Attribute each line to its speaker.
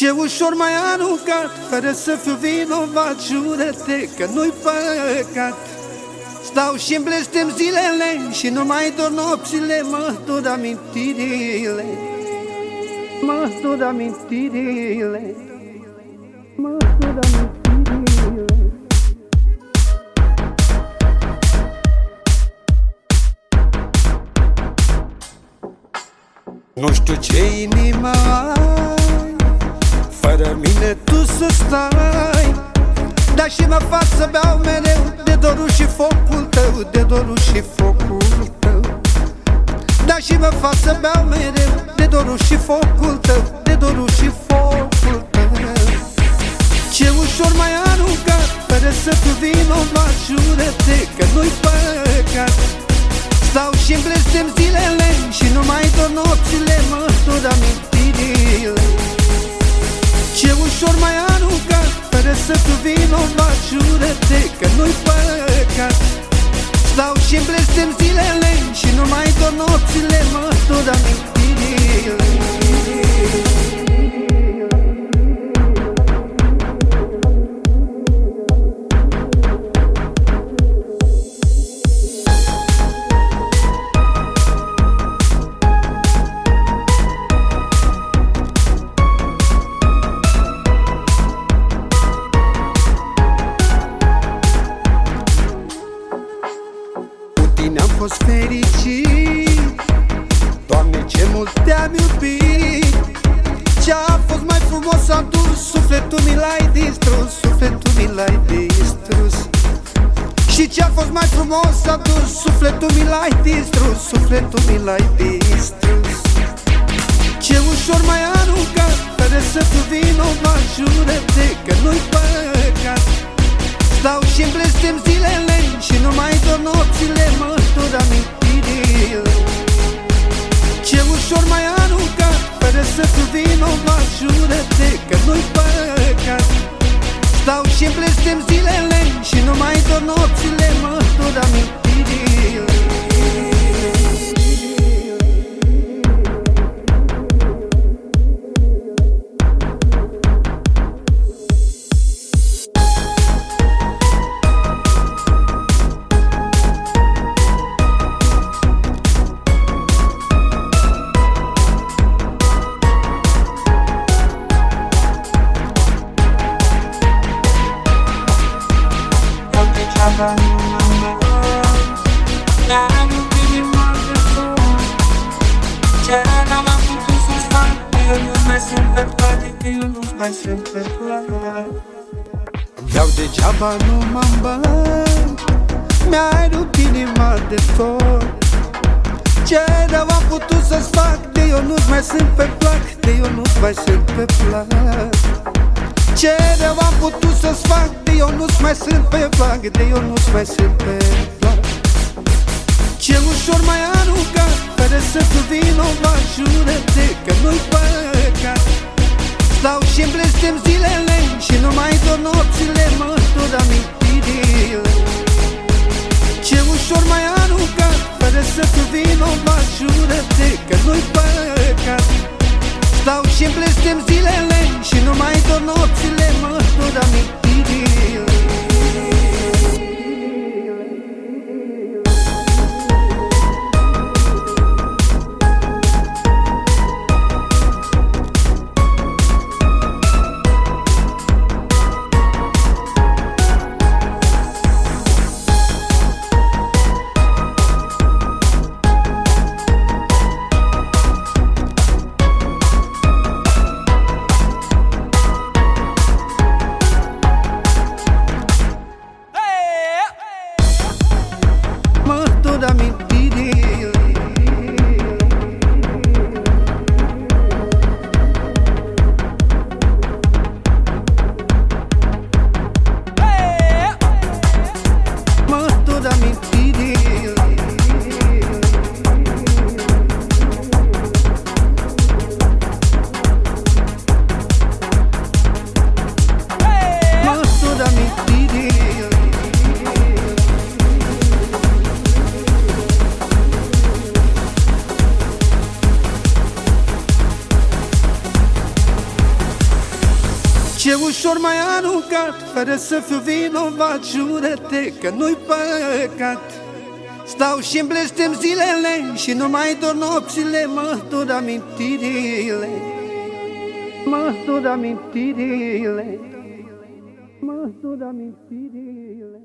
Speaker 1: Ce ușor mai aruncat Fără să fiu vinovat Jură-te că nu-i păcat. Stau și blestem zilele Și nu mai dor nopțile Mă dor amintirile. Mă dor amintirile. Mă dor amintirile. Nu știu ce inima ai Fără mine tu să stai. Dar și mă fac să beau mereu De dorul și focul tău De dorul și focul tău. Dar și mă fac să beau mereu De dorul și focul tău De dorul și focul tău. Ce ușor mai aruncat Fără să tu vinovat Jură-te că nu-i păcat. Stau și blestem zilele Și nu mai dor nopțile Mă dor amintirile Ce ușor mai aruncat Fără să tu vinovat Jură-te tine am fost fericit Doamne, ce mult te-am iubit. Ce-a fost mai frumos am dus Sufletul mi l-ai distrus Sufletul mi l-ai distrus. Și ce-a fost mai frumos am dus Sufletul mi l-ai distrus Sufletul mi l-ai distrus. Ce ușor mai aruncat Fără să tu vinovat Jură-te că nu-i păcat. Stau și blestem zilele Și nu Stau și blestem zilele Și nu mai dor nopțile Mă dor amintirile Iau degeaba nu m-am băt. Mi-ai rupt inima de tot. Ce rău am putut să-ți fac De eu nu mai sunt pe plac De eu nu mai sunt pe plac Ce rău am putut să-ți fac De eu nu mai sunt pe plac De eu nu mai sunt pe plac. Ce ușor mai aruncat Fără să tu vinovat Jură-te că nu-i păcat. Stau și blestem zilele Și nu mai dor nopțile Mă dor amintirile. Ce ușor mai aruncat Fără să tu vinovat Jură-te că nu-i păcat Stau și blestem zilele Și nu mai dor nopțile Mă dor amintirile dor ușor mai aruncat, fără să fiu vinovat Jură-te că nu-i păcat. Stau și blestem zilele și nu mai dor nopțile Mă dor amintirile. Mă dor amintirile. Mă dor amintirile